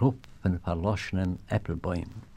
Rupp von Verloschenen Äppelbäumen.